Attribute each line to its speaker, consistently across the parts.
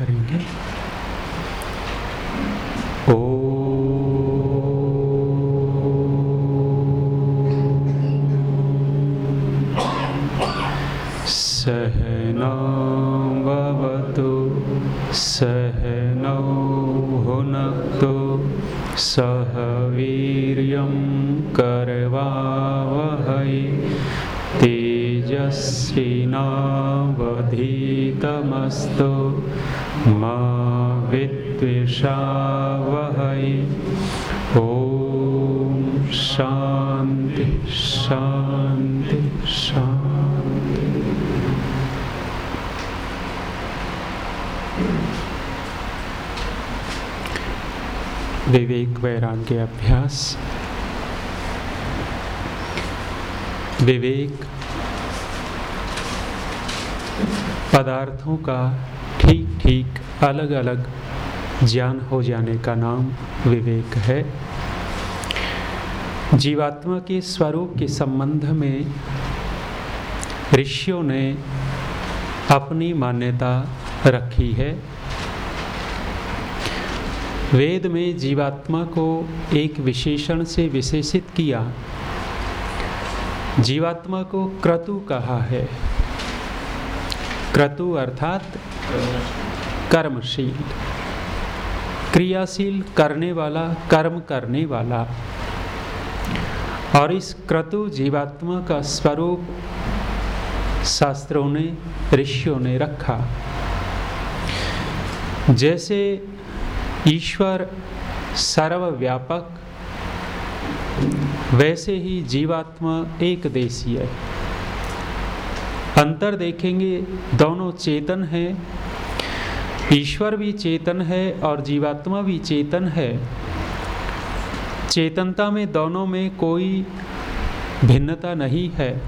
Speaker 1: करेंगे। ओ सहनावतु सहनौ भुनक्तु सह वीर्यं करवावहै तेजस्विनावधीतमस्तु मा विद्विषावहै। ॐ शान्ति शान्ति। विवेक वैराग्य अभ्यास। विवेक पदार्थों का ठीक ठीक अलग अलग ज्ञान हो जाने का नाम विवेक है। जीवात्मा के स्वरूप के संबंध में ऋषियों ने अपनी मान्यता रखी है। वेद में जीवात्मा को एक विशेषण से विशेषित किया, जीवात्मा को क्रतु कहा है। क्रतु अर्थात कर्मशील। क्रियाशील करने वाला, कर्म करने वाला। और इस क्रतु जीवात्मा का स्वरूप शास्त्रों ने, ऋषियों ने रखा। जैसे ईश्वर सर्वव्यापक, वैसे ही जीवात्मा एक देशीय है। अंतर देखेंगे, दोनों चेतन हैं। ईश्वर भी चेतन है और जीवात्मा भी चेतन है। चेतनता में दोनों में कोई भिन्नता नहीं है।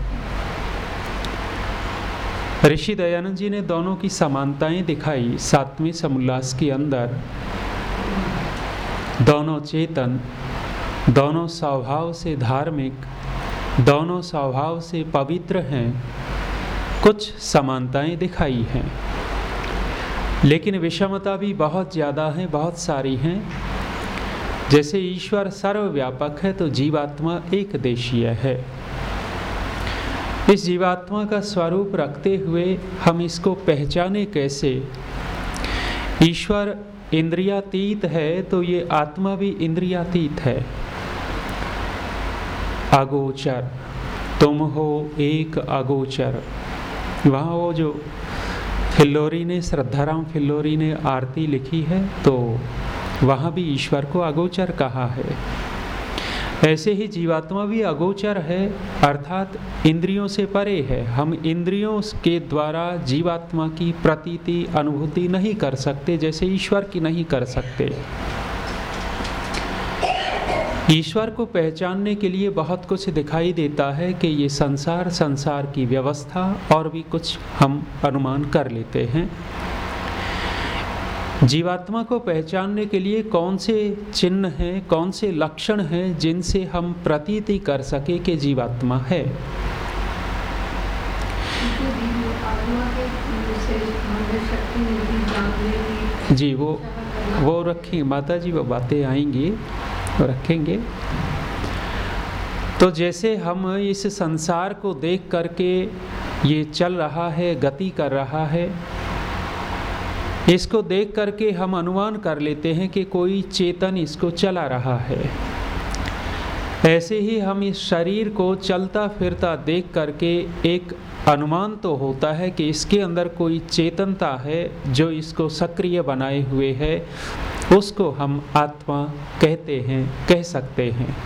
Speaker 1: ऋषि दयानंद जी ने दोनों की समानताएँ दिखाई सातवें समुल्लास के अंदर। दोनों चेतन, दोनों स्वभाव से धार्मिक, दोनों स्वभाव से पवित्र हैं। कुछ समानताएँ दिखाई हैं। लेकिन विषमता भी बहुत ज़्यादा है, बहुत सारी हैं। जैसे ईश्वर सर्वव्यापक है तो जीवात्मा एक देशीय है। इस जीवात्मा का स्वरूप रखते हुए हम इसको पहचाने कैसे? ईश्वर इंद्रियातीत है तो ये आत्मा भी इंद्रियातीत है। अगोचर, तुम हो एक अगोचर। वहाँ वो जो फिल्लोरी ने, श्रद्धाराम फिल्लोरी ने आरती लिखी है तो वहाँ भी ईश्वर को अगोचर कहा है। ऐसे ही जीवात्मा भी अगोचर है, अर्थात इंद्रियों से परे है। हम इंद्रियों के द्वारा जीवात्मा की प्रतीति, अनुभूति नहीं कर सकते जैसे ईश्वर की नहीं कर सकते। ईश्वर को पहचानने के लिए बहुत कुछ दिखाई देता है कि ये संसार संसार की व्यवस्था और भी कुछ हम अनुमान कर लेते हैं। जीवात्मा को पहचानने के लिए कौन से चिन्ह हैं, कौन से लक्षण हैं जिनसे हम प्रतीति कर सके कि जीवात्मा है? जी, वो वो रखें माता जी वो बातें आएँगी। रखेंगे। तो जैसे हम इस संसार को देख करके ये चल रहा है, गति कर रहा है, इसको देख करके हम अनुमान कर लेते हैं कि कोई चेतन इसको चला रहा है। ऐसे ही हम इस शरीर को चलता फिरता देख करके एक अनुमान तो होता है कि इसके अंदर कोई चेतनता है, जो इसको सक्रिय बनाए हुए है, उसको हम आत्मा कहते हैं, कह सकते हैं।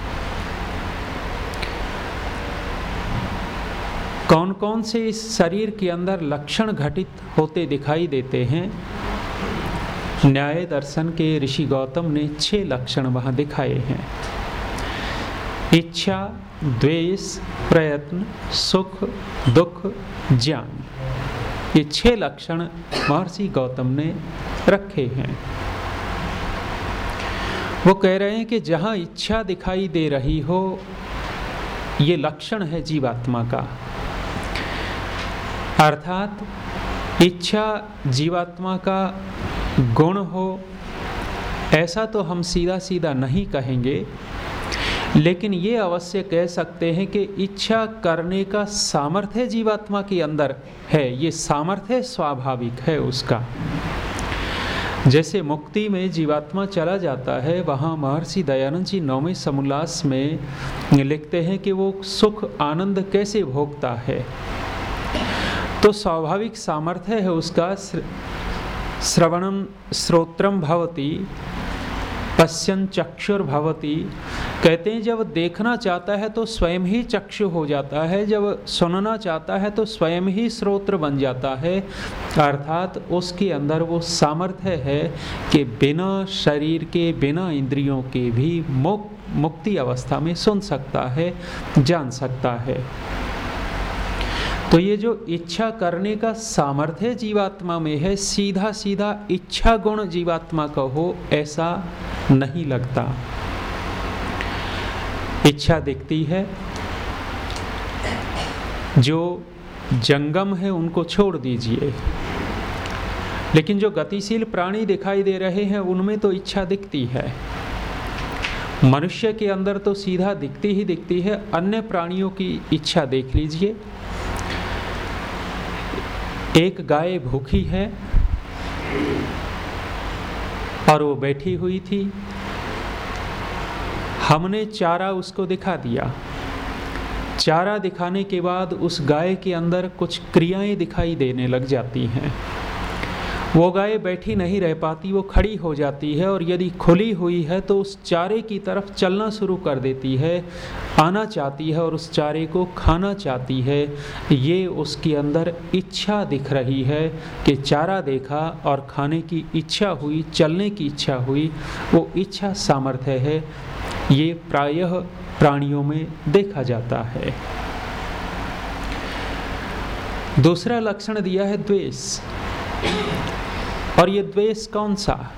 Speaker 1: कौन कौन से इस शरीर के अंदर लक्षण घटित होते दिखाई देते हैं? न्याय दर्शन के ऋषि गौतम ने छह लक्षण वहाँ दिखाए हैं। इच्छा, द्वेष, प्रयत्न, सुख, दुख, ज्ञान। ये छह लक्षण महर्षि गौतम ने रखे हैं। वो कह रहे हैं कि जहाँ इच्छा दिखाई दे रही हो, ये लक्षण है जीवात्मा का। अर्थात, इच्छा जीवात्मा का गुण हो, ऐसा तो हम सीधा सीधा नहीं कहेंगे लेकिन ये अवश्य कह सकते हैं कि इच्छा करने का सामर्थ्य जीवात्मा के अंदर है, ये सामर्थ्य स्वाभाविक है उसका। जैसे मुक्ति में जीवात्मा चला जाता है, वहाँ महर्षि दयानंद जी नौवें समोल्लास में लिखते हैं कि वो सुख, आनंद कैसे भोगता है। तो स्वाभाविक सामर्थ्य है उसका श्रवणम श्रोत्रम भवती, पश्यन चक्षुर भवती कहते हैं, जब देखना चाहता है तो स्वयं ही चक्षु हो जाता है, जब सुनना चाहता है तो स्वयं ही स्रोत्र बन जाता है। अर्थात उसके अंदर वो सामर्थ्य है कि बिना शरीर के, बिना इंद्रियों के भी मुक्त मुक्ति अवस्था में सुन सकता है, जान सकता है। तो ये जो इच्छा करने का सामर्थ्य जीवात्मा में है सीधा सीधा इच्छा गुण जीवात्मा का हो, ऐसा नहीं लगता। इच्छा दिखती है। जो जंगम है, उनको छोड़ दीजिए। लेकिन जो गतिशील प्राणी दिखाई दे रहे हैं, उनमें तो इच्छा दिखती है। मनुष्य के अंदर तो सीधा दिखती ही दिखती है। अन्य प्राणियों की इच्छा देख लीजिए। एक गाय भूखी है, और वो बैठी हुई थी। हमने चारा उसको दिखा दिया। चारा दिखाने के बाद उस गाय के अंदर कुछ क्रियाएँ दिखाई देने लग जाती हैं। वो गाय बैठी नहीं रह पाती, वो खड़ी हो जाती है और यदि खुली हुई है तो उस चारे की तरफ़ चलना शुरू कर देती है, आना चाहती है और उस चारे को खाना चाहती है। ये उसके अंदर इच्छा दिख रही है कि चारा देखा और खाने की इच्छा हुई, चलने की इच्छा हुई। वो इच्छा सामर्थ्य है ये प्रायः प्राणियों में देखा जाता है। दूसरा लक्षण दिया है द्वेष। और ये द्वेष कौन सा?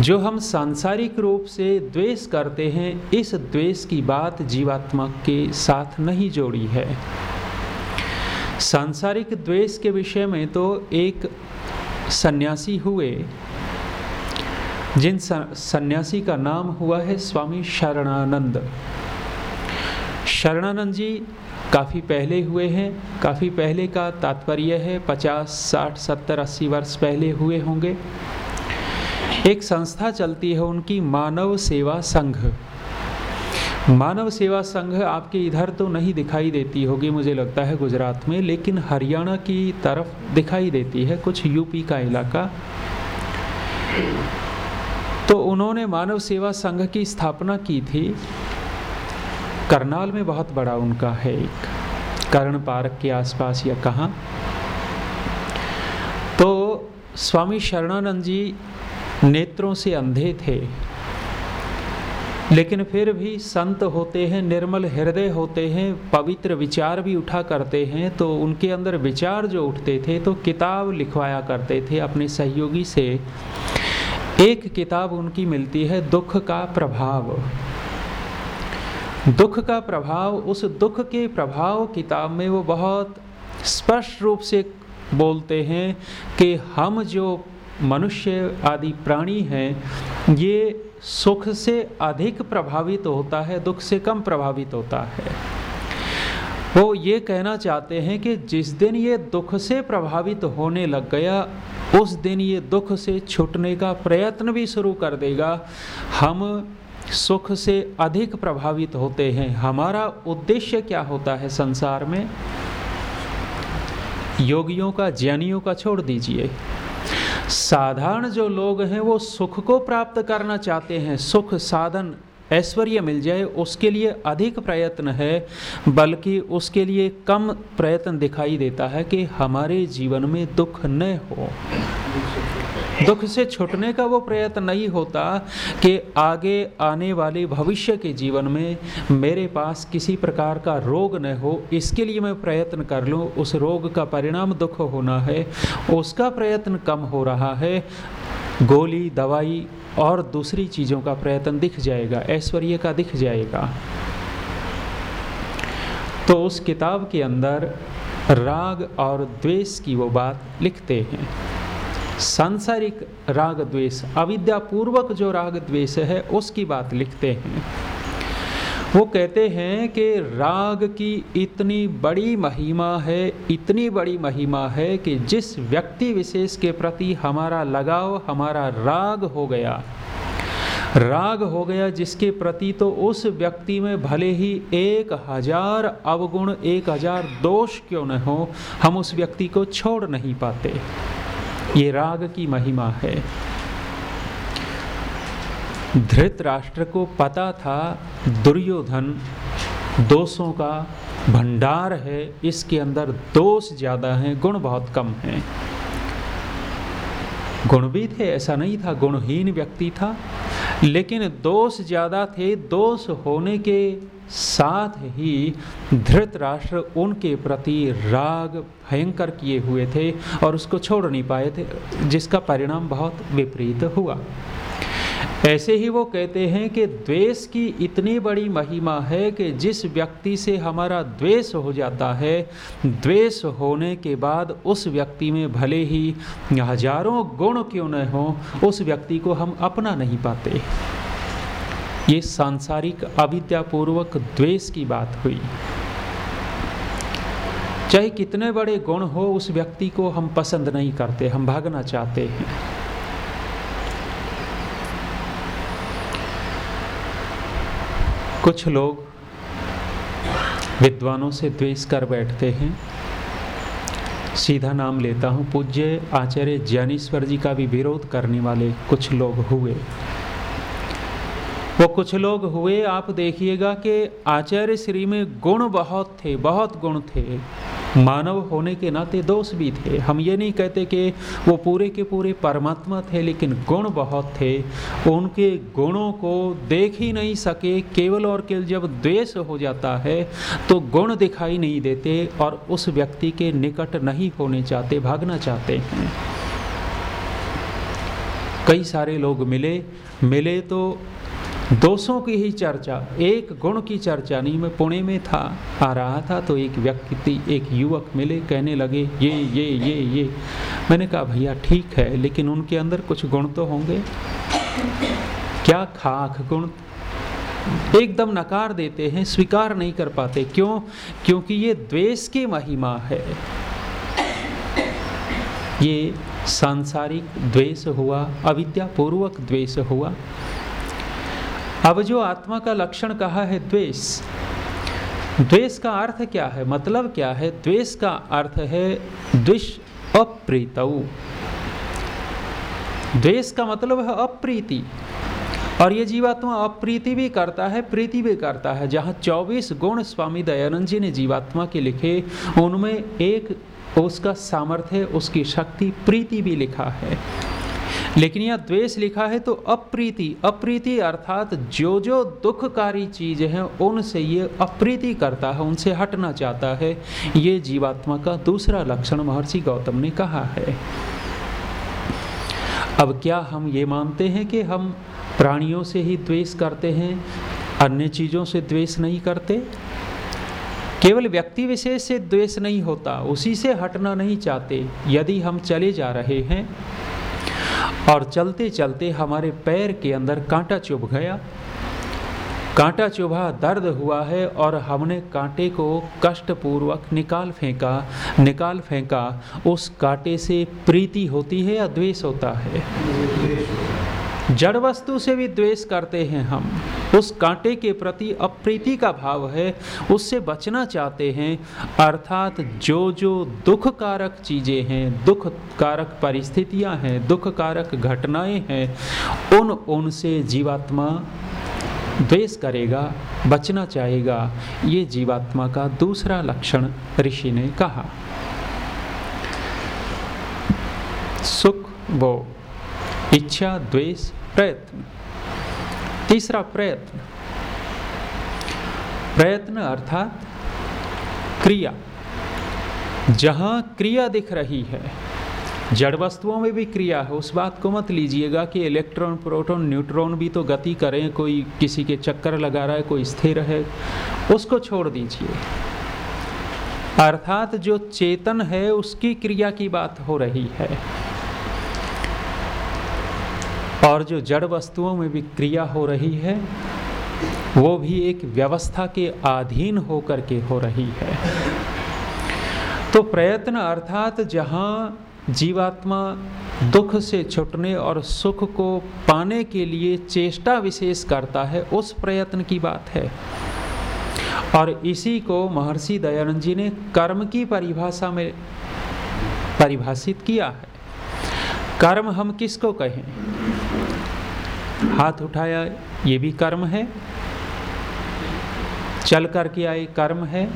Speaker 1: जो हम सांसारिक रूप से द्वेष करते हैं, इस द्वेष की बात जीवात्मा के साथ नहीं जोड़ी है। सांसारिक द्वेष के विषय में तो एक सन्यासी हुए जिन सन्यासी का नाम हुआ है स्वामी शरणानंद। शरणानंद जी काफ़ी पहले हुए हैं। काफ़ी पहले का तात्पर्य है, पचास, साठ, सत्तर, अस्सी वर्ष पहले हुए होंगे। एक संस्था चलती है उनकी, मानव सेवा संघ। मानव सेवा संघ आपके इधर तो नहीं दिखाई देती होगी, मुझे लगता है, गुजरात में, लेकिन हरियाणा की तरफ़ दिखाई देती है कुछ यूपी का इलाका। तो उन्होंने मानव सेवा संघ की स्थापना की थी। करनाल में बहुत बड़ा उनका है एक कर्ण पार्क के आसपास या कहाँ। तो स्वामी शरणानंद जी नेत्रों से अंधे थे। लेकिन फिर भी संत होते हैं, निर्मल हृदय होते हैं, पवित्र विचार भी उठा करते हैं। तो उनके अंदर विचार जो उठते थे तो किताब लिखवाया करते थे अपने सहयोगी से। एक किताब उनकी मिलती है, दुख का प्रभाव। दुख का प्रभाव, उस दुख के प्रभाव किताब में वो बहुत स्पष्ट रूप से बोलते हैं कि हम जो मनुष्य आदि प्राणी हैं, ये सुख से अधिक प्रभावित होता है, दुख से कम प्रभावित होता है। वो ये कहना चाहते हैं कि जिस दिन ये दुख से प्रभावित होने लग गया, उस दिन ये दुख से छूटने का प्रयत्न भी शुरू कर देगा। हम सुख से अधिक प्रभावित होते हैं। हमारा उद्देश्य क्या होता है संसार में? योगियों का, ज्ञानियों का छोड़ दीजिए। साधारण जो लोग हैं वो सुख को प्राप्त करना चाहते हैं। सुख साधन ऐश्वर्य मिल जाए, उसके लिए अधिक प्रयत्न है, बल्कि उसके लिए कम प्रयत्न दिखाई देता है कि हमारे जीवन में दुख न हो। दुख से छुटने का वो प्रयत्न नहीं होता कि आगे आने वाले भविष्य के जीवन में मेरे पास किसी प्रकार का रोग न हो। इसके लिए मैं प्रयत्न कर लूँ, उस रोग का परिणाम दुख होना है, उसका प्रयत्न कम हो रहा है गोली, दवाई और दूसरी चीज़ों का प्रयत्न दिख जाएगा, ऐश्वर्य का दिख जाएगा। तो उस किताब के अंदर राग और द्वेष की वो बात लिखते हैं। सांसारिक राग द्वेष, अविद्यापूर्वक जो राग द्वेष है, उसकी बात लिखते हैं। वो कहते हैं कि राग की इतनी बड़ी महिमा है, इतनी बड़ी महिमा है कि जिस व्यक्ति विशेष के प्रति हमारा लगाव, हमारा राग हो गया, राग हो गया जिसके प्रति तो उस व्यक्ति में भले ही एक हज़ार अवगुण, एक हज़ार दोष क्यों न हो, हम उस व्यक्ति को छोड़ नहीं पाते। ये राग की महिमा है। धृत राष्ट्र को पता था दुर्योधन दोषों का भंडार है, इसके अंदर दोष ज़्यादा हैं, गुण बहुत कम हैं। गुण भी थे, ऐसा नहीं था, गुणहीन व्यक्ति था, लेकिन दोष ज़्यादा थे, दोष होने के साथ ही धृतराष्ट्र उनके प्रति राग भयंकर किए हुए थे और उसको छोड़ नहीं पाए थे, जिसका परिणाम बहुत विपरीत हुआ। ऐसे ही वो कहते हैं कि द्वेष की इतनी बड़ी महिमा है कि जिस व्यक्ति से हमारा द्वेष हो जाता है, द्वेष होने के बाद उस व्यक्ति में भले ही हज़ारों गुण क्यों न हो, उस व्यक्ति को हम अपना नहीं पाते। ये सांसारिक अविद्यापूर्वक द्वेष की बात हुई। चाहे कितने बड़े गुण हो, उस व्यक्ति को हम पसंद नहीं करते, हम भागना चाहते हैं। कुछ लोग विद्वानों से द्वेष कर बैठते हैं। सीधा नाम लेता हूँ, पूज्य आचार्य ज्ञानेश्वर जी का भी विरोध करने वाले कुछ लोग हुए। वो कुछ लोग हुए, आप देखिएगा कि आचार्य श्री में गुण बहुत थे, बहुत गुण थे। मानव होने के नाते दोष भी थे। हम ये नहीं कहते कि वो पूरे के पूरे परमात्मा थे, लेकिन गुण बहुत थे। उनके गुणों को देख ही नहीं सके। केवल और केवल जब द्वेष हो जाता है तो गुण दिखाई नहीं देते और उस व्यक्ति के निकट नहीं होने चाहते, भागना चाहते हैं। कई सारे लोग मिले। मिले तो दोषों की ही चर्चा, एक गुण की चर्चा नहीं, मैं पुणे में था, आ रहा था तो एक व्यक्ति, एक युवक मिले, कहने लगे, ये ये ये ये। मैंने कहा, भैया, ठीक है, लेकिन उनके अंदर कुछ गुण तो होंगे? क्या खाक गुण एकदम नकार देते हैं, स्वीकार नहीं कर पाते। क्यों? क्योंकि ये द्वेष की महिमा है। ये सांसारिक द्वेष हुआ, अविद्यापूर्वक द्वेष हुआ। अब जो आत्मा का लक्षण कहा है द्वेष द्वेष का अर्थ क्या है? मतलब क्या है? द्वेष का अर्थ है द्विष अप्रीत। द्वेष का मतलब है अप्रीति। और ये जीवात्मा अप्रीति भी करता है, प्रीति भी करता है। जहाँ 24 गुण स्वामी दयानंद जी ने जीवात्मा के लिखे, उनमें एक उसका सामर्थ्य, उसकी शक्ति प्रीति भी लिखा है। लेकिन यह द्वेष लिखा है तो अप्रीति अप्रीति अर्थात जो जो दुखकारी चीज़ है, उनसे ये अप्रीति करता है, उनसे हटना चाहता है। ये जीवात्मा का दूसरा लक्षण महर्षि गौतम ने कहा है। अब क्या हम ये मानते हैं कि हम प्राणियों से ही द्वेष करते हैं, अन्य चीज़ों से द्वेष नहीं करते? केवल व्यक्ति विशेष से द्वेष नहीं होता, उसी से हटना नहीं चाहते। यदि हम चले जा रहे हैं और चलते चलते हमारे पैर के अंदर कांटा चुभ गया। कांटा चुभा दर्द हुआ है और हमने कांटे को कष्टपूर्वक निकाल फेंका। निकाल फेंका। उस कांटे से प्रीति होती है या द्वेष होता है? जड़ वस्तु से भी द्वेष करते हैं हम। उस कांटे के प्रति अप्रीति का भाव है, उससे बचना चाहते हैं। अर्थात जो जो दुख कारक चीज़ें हैं दुख कारक परिस्थितियाँ हैं दुख कारक घटनाएँ हैं, उन उनसे जीवात्मा द्वेष करेगा, बचना चाहेगा। ये जीवात्मा का दूसरा लक्षण ऋषि ने कहा। सुख वो, इच्छा, द्वेष, प्रयत्न। तीसरा प्रयत्न। प्रयत्न अर्थात क्रिया। जहाँ क्रिया दिख रही है, जड़ वस्तुओं में भी क्रिया है, उस बात को मत लीजिएगा कि इलेक्ट्रॉन, प्रोटॉन, न्यूट्रॉन भी तो गति करें, कोई किसी के चक्कर लगा रहा है, कोई स्थिर है, उसको छोड़ दीजिए। अर्थात जो चेतन है, उसकी क्रिया की बात हो रही है। और जो जड़ वस्तुओं में भी क्रिया हो रही है, वो भी एक व्यवस्था के अधीन होकर के हो रही है। तो प्रयत्न अर्थात जहाँ जीवात्मा दुख से छुटने और सुख को पाने के लिए चेष्टा विशेष करता है, उस प्रयत्न की बात है। और इसी को महर्षि दयानंद जी ने कर्म की परिभाषा में परिभाषित किया है। कर्म हम किसको कहें? हाथ उठाया, ये भी कर्म है। चल करके आए, कर्म है।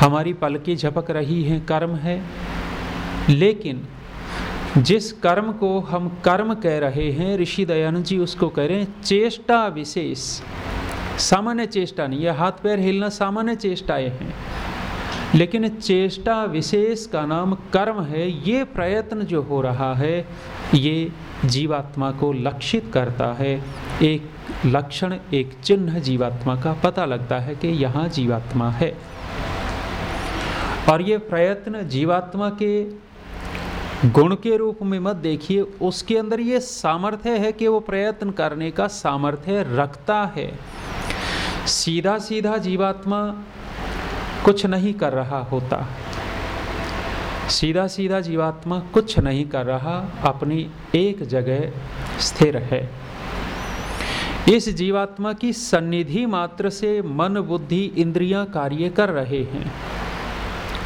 Speaker 1: हमारी पलकें झपक रही हैं, कर्म है। लेकिन जिस कर्म को हम कर्म कह रहे हैं, ऋषि दयानंद जी उसको कह रहे हैं, चेष्टा विशेष। सामान्य चेष्टा नहीं, यह हाथ पैर हिलना सामान्य चेष्टाएँ हैं। लेकिन चेष्टा विशेष का नाम कर्म है, ये प्रयत्न जो हो रहा है, ये जीवात्मा को लक्षित करता है। एक लक्षण, एक चिन्ह जीवात्मा का पता लगता है कि यहाँ जीवात्मा है। और ये प्रयत्न जीवात्मा के गुण के रूप में मत देखिए, उसके अंदर ये सामर्थ्य है कि वो प्रयत्न करने का सामर्थ्य रखता है। सीधा सीधा जीवात्मा कुछ नहीं कर रहा होता। सीधा सीधा जीवात्मा कुछ नहीं कर रहा, अपनी एक जगह स्थिर है। इस जीवात्मा की सन्निधि मात्र से मन, बुद्धि, इंद्रियाँ कार्य कर रहे हैं।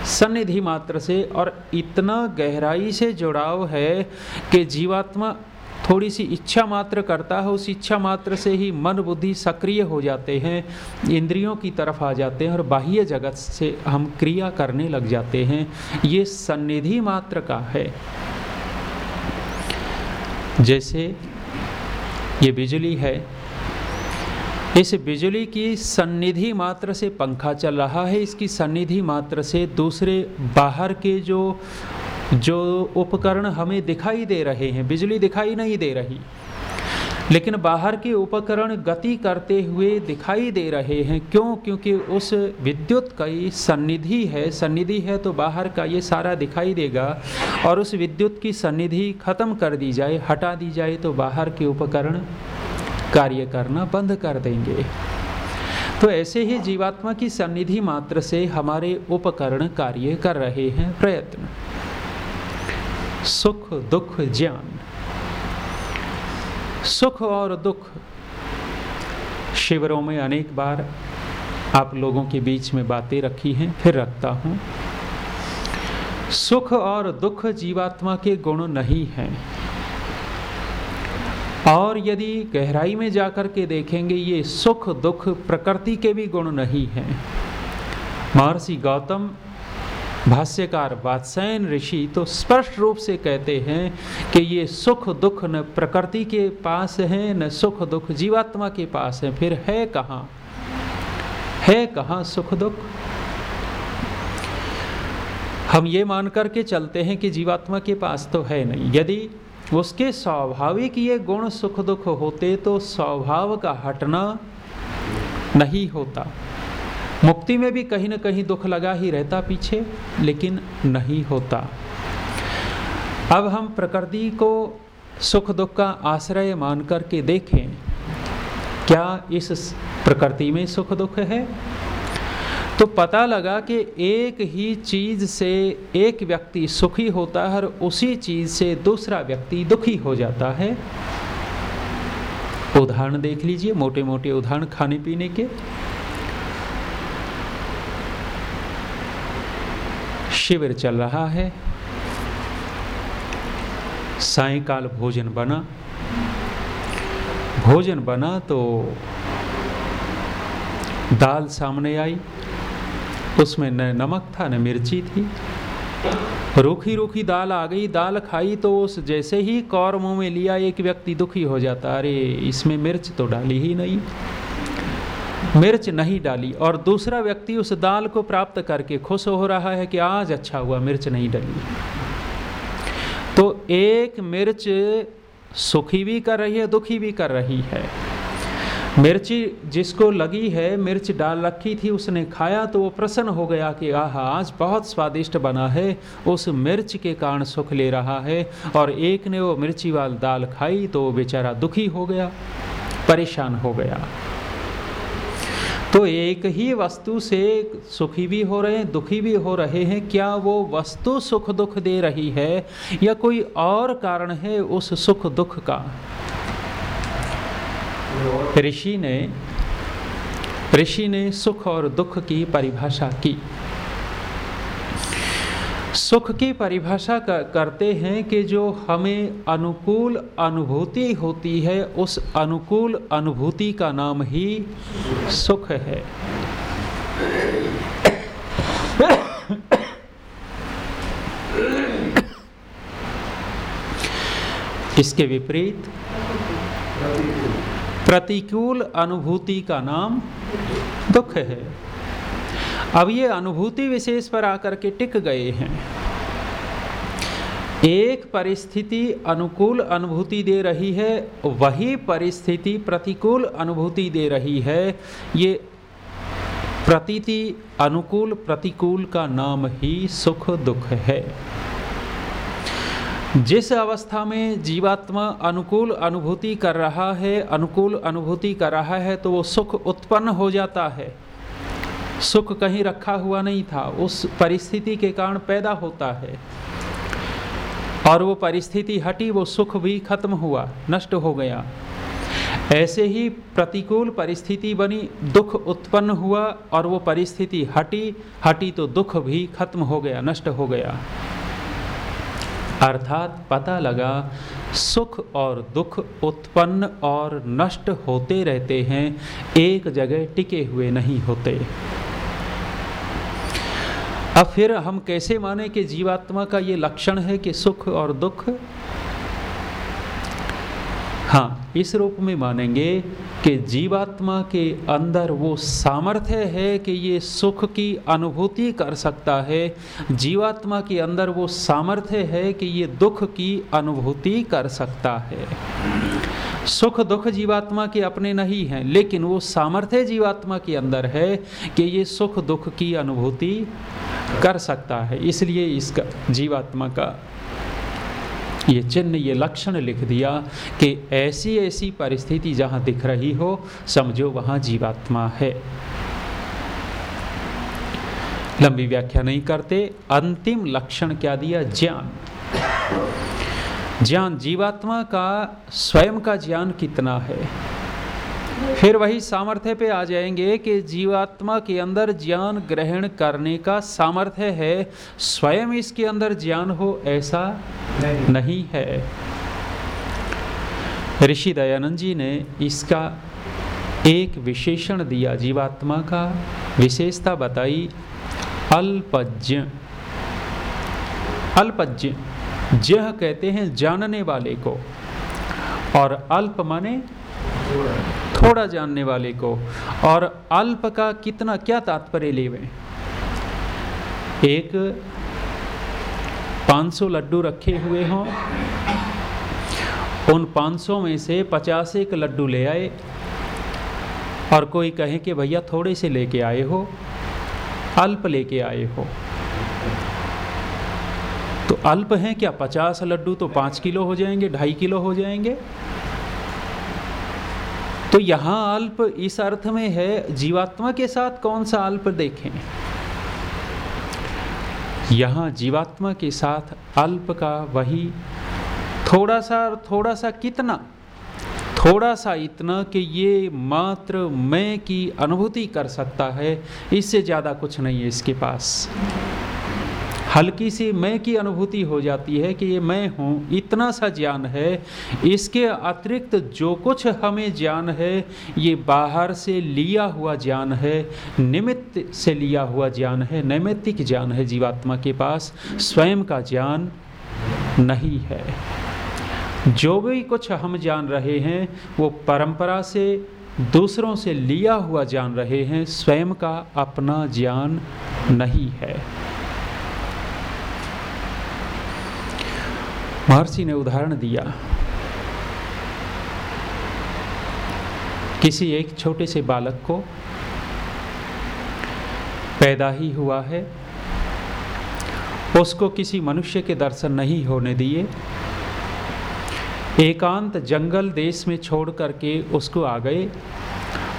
Speaker 1: सन्निधि मात्र से और इतना गहराई से जुड़ाव है कि जीवात्मा थोड़ी सी इच्छा मात्र करता है, उस इच्छा मात्र से ही मन बुद्धि सक्रिय हो जाते हैं, इंद्रियों की तरफ़ आ जाते हैं और बाह्य जगत से हम क्रिया करने लग जाते हैं। ये सन्निधि मात्र का है। जैसे ये बिजली है, इस बिजली की सन्निधि मात्र से पंखा चल रहा है, इसकी सन्निधि मात्र से दूसरे बाहर के जो जो उपकरण हमें दिखाई दे रहे हैं, बिजली दिखाई नहीं दे रही। लेकिन बाहर के उपकरण गति करते हुए दिखाई दे रहे हैं। क्यों? क्योंकि उस विद्युत का ही सन्निधि है। सन्निधि है तो बाहर का ये सारा दिखाई देगा और उस विद्युत की सन्निधि खत्म कर दी जाए, हटा दी जाए तो बाहर के उपकरण कार्य करना बंद कर देंगे। तो ऐसे ही जीवात्मा की सन्निधि मात्र से हमारे उपकरण कार्य कर रहे हैं। प्रयत्न। सुख, दुख, ज्ञान। सुख और दुख शिविरों में अनेक बार आप लोगों के बीच में बातें रखी हैं, फिर रखता हूँ। सुख और दुख जीवात्मा के गुण नहीं हैं। और यदि गहराई में जाकर के देखेंगे, ये सुख, दुख, प्रकृति के भी गुण नहीं हैं। महर्षि गौतम भाष्यकार वात्सायन ऋषि तो स्पष्ट रूप से कहते हैं कि ये सुख दुख न प्रकृति के पास है, न सुख दुख जीवात्मा के पास है। फिर है कहाँ? है कहाँ सुख दुख? हम ये मान करके चलते हैं कि जीवात्मा के पास तो है नहीं। यदि उसके स्वाभाविक ये गुण सुख दुख होते तो स्वभाव का हटना नहीं होता। मुक्ति में भी कहीं ना कहीं दुख लगा ही रहता पीछे, लेकिन नहीं होता। अब हम प्रकृति को सुख दुख का आश्रय मान करके देखें, क्या इस प्रकृति में सुख दुख है? तो पता लगा कि एक ही चीज़ से एक व्यक्ति सुखी होता है और उसी चीज़ से दूसरा व्यक्ति दुखी हो जाता है। उदाहरण देख लीजिए मोटे मोटे उदाहरण खाने पीने के। शिविर चल रहा है। सायकाल भोजन बना। भोजन बना तो दाल सामने आई। उसमें न नमक था, न मिर्ची थी। रूखी रूखी दाल आ गई। दाल खाई तो उस जैसे ही कौर मुँह में लिया एक व्यक्ति दुखी हो जाता। अरे, इसमें मिर्च तो डाली ही नहीं। मिर्च नहीं डाली और दूसरा व्यक्ति उस दाल को प्राप्त करके खुश हो रहा है कि आज अच्छा हुआ, मिर्च नहीं डाली। तो एक मिर्च सुखी भी कर रही है, दुखी भी कर रही है। मिर्ची जिसको लगी है, मिर्च डाल रखी थी, उसने खाया तो वो प्रसन्न हो गया कि आह, आज बहुत स्वादिष्ट बना है, उस मिर्च के कारण सुख ले रहा है और एक ने वो मिर्ची वाल दाल खाई तो वो बेचारा दुखी हो गया, परेशान हो गया। तो एक ही वस्तु से सुखी भी हो रहे हैं, दुखी भी हो रहे हैं, क्या वो वस्तु सुख दुख दे रही है या कोई और कारण है उस सुख दुख का? ऋषि ने ऋषि ने सुख और दुख की परिभाषा की। सुख की परिभाषा कर, करते हैं कि जो हमें अनुकूल अनुभूति होती है उस अनुकूल अनुभूति का नाम ही सुख है। इसके विपरीत प्रतिकूल अनुभूति का नाम दुख है। अब ये अनुभूति विशेष पर आकर के टिक गए हैं। एक परिस्थिति अनुकूल अनुभूति दे रही है, वही परिस्थिति प्रतिकूल अनुभूति दे रही है। ये प्रतीति अनुकूल प्रतिकूल का नाम ही सुख दुख है। जिस अवस्था में जीवात्मा अनुकूल अनुभूति कर रहा है, अनुकूल अनुभूति कर रहा है तो वो सुख उत्पन्न हो जाता है। सुख कहीं रखा हुआ नहीं था, उस परिस्थिति के कारण पैदा होता है। और वो परिस्थिति हटी, वो सुख भी खत्म हुआ, नष्ट हो गया। ऐसे ही प्रतिकूल परिस्थिति बनी, दुख उत्पन्न हुआ और वो परिस्थिति हटी हटी तो दुख भी खत्म हो गया, नष्ट हो गया। अर्थात पता लगा, सुख और दुख उत्पन्न और नष्ट होते रहते हैं, एक जगह टिके हुए नहीं होते। अब फिर हम कैसे माने कि जीवात्मा का ये लक्षण है कि सुख और दुख? हाँ इस रूप में मानेंगे कि जीवात्मा के अंदर वो सामर्थ्य है कि ये सुख की अनुभूति कर सकता है। जीवात्मा के अंदर वो सामर्थ्य है कि ये दुख की अनुभूति कर सकता है। सुख दुख जीवात्मा के अपने नहीं हैं, लेकिन वो सामर्थ्य जीवात्मा के अंदर है कि ये सुख दुख की अनुभूति कर सकता है। इसलिए इसका जीवात्मा का ये चिन्ह, ये लक्षण लिख दिया कि ऐसी ऐसी परिस्थिति जहाँ दिख रही हो, समझो वहाँ जीवात्मा है। लंबी व्याख्या नहीं करते। अंतिम लक्षण क्या दिया? ज्ञान। ज्ञान जीवात्मा का स्वयं का ज्ञान कितना है? फिर वही सामर्थ्य पे आ जाएँगे कि जीवात्मा के अंदर ज्ञान ग्रहण करने का सामर्थ्य है। स्वयं इसके अंदर ज्ञान हो ऐसा नहीं, नहीं है। ऋषि दयानंद जी ने इसका एक विशेषण दिया जीवात्मा का विशेषता बताई अल्पज्ञ। अल्पज्ञ। जह कहते हैं जानने वाले को, और अल्प माने थोड़ा जानने वाले को, और अल्प का कितना क्या तात्पर्य लेवे? एक 500 लड्डू रखे हुए हों, उन 500 में से 50 एक लड्डू ले आए, और कोई कहे कि भैया थोड़े से लेके आए हो, अल्प लेके आए हो। अल्प हैं क्या? 50 लड्डू तो पाँच किलो हो जाएँगे, ढाई किलो हो जाएँगे। तो यहाँ अल्प इस अर्थ में है, जीवात्मा के साथ कौन सा अल्प देखें? यहाँ जीवात्मा के साथ अल्प का वही थोड़ा सा थोड़ा सा कितना? थोड़ा सा इतना कि ये मात्र मैं की अनुभूति कर सकता है, इससे ज़्यादा कुछ नहीं है इसके पास। हल्की सी मैं की अनुभूति हो जाती है कि ये मैं हूँ, इतना सा ज्ञान है। इसके अतिरिक्त जो कुछ हमें ज्ञान है, ये बाहर से लिया हुआ ज्ञान है, निमित्त से लिया हुआ ज्ञान है, नैमित्तिक ज्ञान है जीवात्मा के पास, स्वयं का ज्ञान नहीं है। जो भी कुछ हम जान रहे हैं, वो परंपरा से, दूसरों से लिया हुआ जान रहे हैं, स्वयं का अपना ज्ञान नहीं है। महर्षि ने उदाहरण दिया। किसी एक छोटे से बालक को पैदा ही हुआ है। उसको किसी मनुष्य के दर्शन नहीं होने दिए। एकांत जंगल देश में छोड़ करके उसको आ गए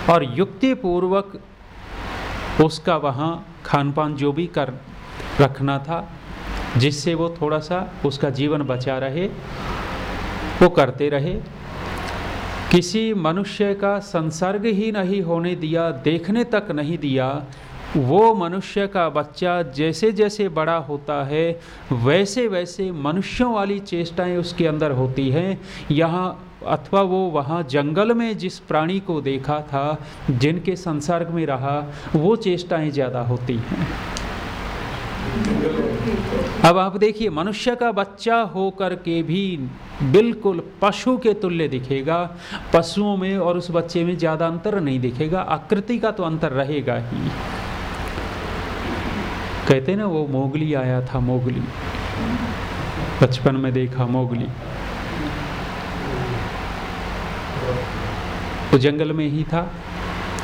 Speaker 1: और युक्ति पूर्वक उसका वहाँ खान पान जो भी कर रखना था जिससे वो थोड़ा सा उसका जीवन बचा रहे, वो करते रहे। किसी मनुष्य का संसर्ग ही नहीं होने दिया, देखने तक नहीं दिया, वो मनुष्य का बच्चा जैसे जैसे बड़ा होता है वैसे वैसे मनुष्यों वाली चेष्टाएँ उसके अंदर होती हैं। यहाँ अथवा वो वहाँ जंगल में जिस प्राणी को देखा था, जिनके संसर्ग में रहा, वो चेष्टाएँ ज़्यादा होती हैं। अब आप देखिए, मनुष्य का बच्चा हो कर के भी बिल्कुल पशु के तुल्य दिखेगा। पशुओं में और उस बच्चे में ज़्यादा अंतर नहीं दिखेगा। आकृति का तो अंतर रहेगा ही। कहते ना, वो मोगली आया था, मोगली। बचपन में देखा, मोगली। वो जंगल में ही था।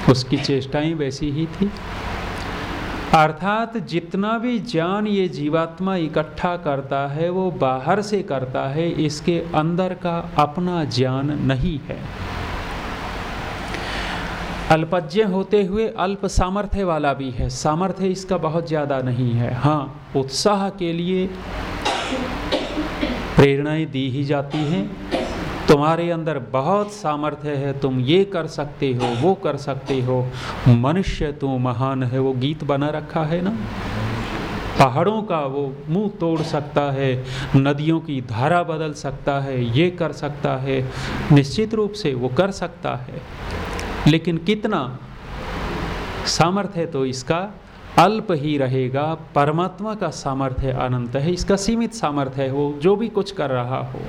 Speaker 1: उसकी चेष्टाएँ वैसी ही थी। अर्थात जितना भी ज्ञान ये जीवात्मा इकट्ठा करता है, वो बाहर से करता है, इसके अंदर का अपना ज्ञान नहीं है। अल्पज्ञ होते हुए अल्प सामर्थ्य वाला भी है। सामर्थ्य इसका बहुत ज़्यादा नहीं है। हाँ उत्साह के लिए प्रेरणाएँ दी ही जाती हैं। तुम्हारे अंदर बहुत सामर्थ्य है, तुम ये कर सकते हो, वो कर सकते हो। मनुष्य तू महान है, वो गीत बना रखा है ना? पहाड़ों का वो मुँह तोड़ सकता है, नदियों की धारा बदल सकता है, ये कर सकता है, निश्चित रूप से वो कर सकता है। लेकिन कितना सामर्थ्य तो इसका अल्प ही रहेगा, परमात्मा का सामर्थ्य अनंत है, इसका सीमित सामर्थ्य है वो, जो भी कुछ कर रहा हो।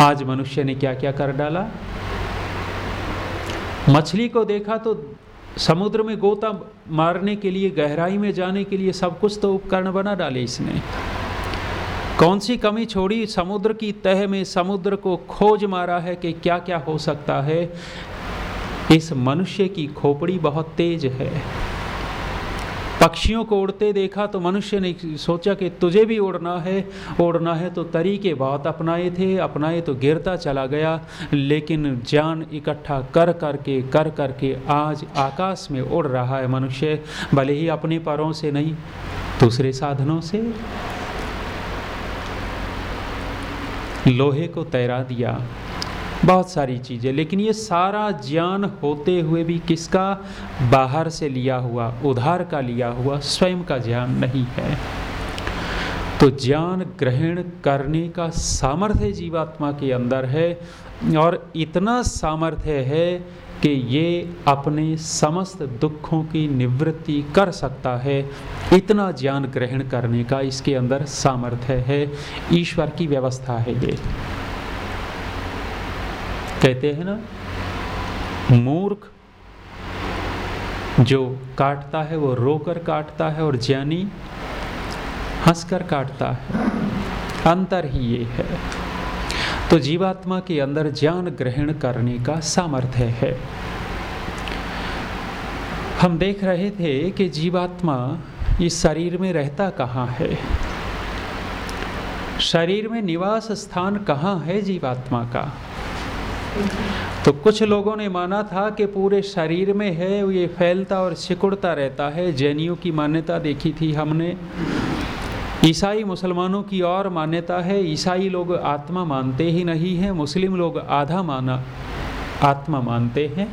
Speaker 1: आज मनुष्य ने क्या क्या कर डाला? मछली को देखा तो समुद्र में गोता मारने के लिए, गहराई में जाने के लिए सब कुछ तो उपकरण बना डाले इसने। कौन सी कमी छोड़ी? समुद्र की तह में समुद्र को खोज मारा है कि क्या क्या हो सकता है। इस मनुष्य की खोपड़ी बहुत तेज है। पक्षियों को उड़ते देखा तो मनुष्य ने सोचा कि तुझे भी उड़ना है उड़ना है तो तरीके बहुत अपनाए थे, अपनाए तो गिरता चला गया, लेकिन जान इकट्ठा कर करके कर करके आज आकाश में उड़ रहा है मनुष्य। भले ही अपने परों से नहीं, दूसरे साधनों से। लोहे को तैरा दिया। बहुत सारी चीज़ें, लेकिन ये सारा ज्ञान होते हुए भी किसका? बाहर से लिया हुआ, उधार का लिया हुआ, स्वयं का ज्ञान नहीं है। तो ज्ञान ग्रहण करने का सामर्थ्य जीवात्मा के अंदर है, और इतना सामर्थ्य है कि ये अपने समस्त दुखों की निवृत्ति कर सकता है। इतना ज्ञान ग्रहण करने का इसके अंदर सामर्थ्य है। ईश्वर की व्यवस्था है ये। कहते हैं ना, मूर्ख जो काटता है, वो रोकर काटता है और ज्ञानी हंसकर काटता है। अंतर ही ये है। तो जीवात्मा के अंदर ज्ञान ग्रहण करने का सामर्थ्य है। हम देख रहे थे कि जीवात्मा इस शरीर में रहता कहाँ है? शरीर में निवास स्थान कहाँ है जीवात्मा का? तो कुछ लोगों ने माना था कि पूरे शरीर में है, ये फैलता और सिकुड़ता रहता है। जैनियों की मान्यता देखी थी हमने। ईसाई मुसलमानों की और मान्यता है। ईसाई लोग आत्मा मानते ही नहीं हैं, मुस्लिम लोग आधा माना, आत्मा मानते हैं।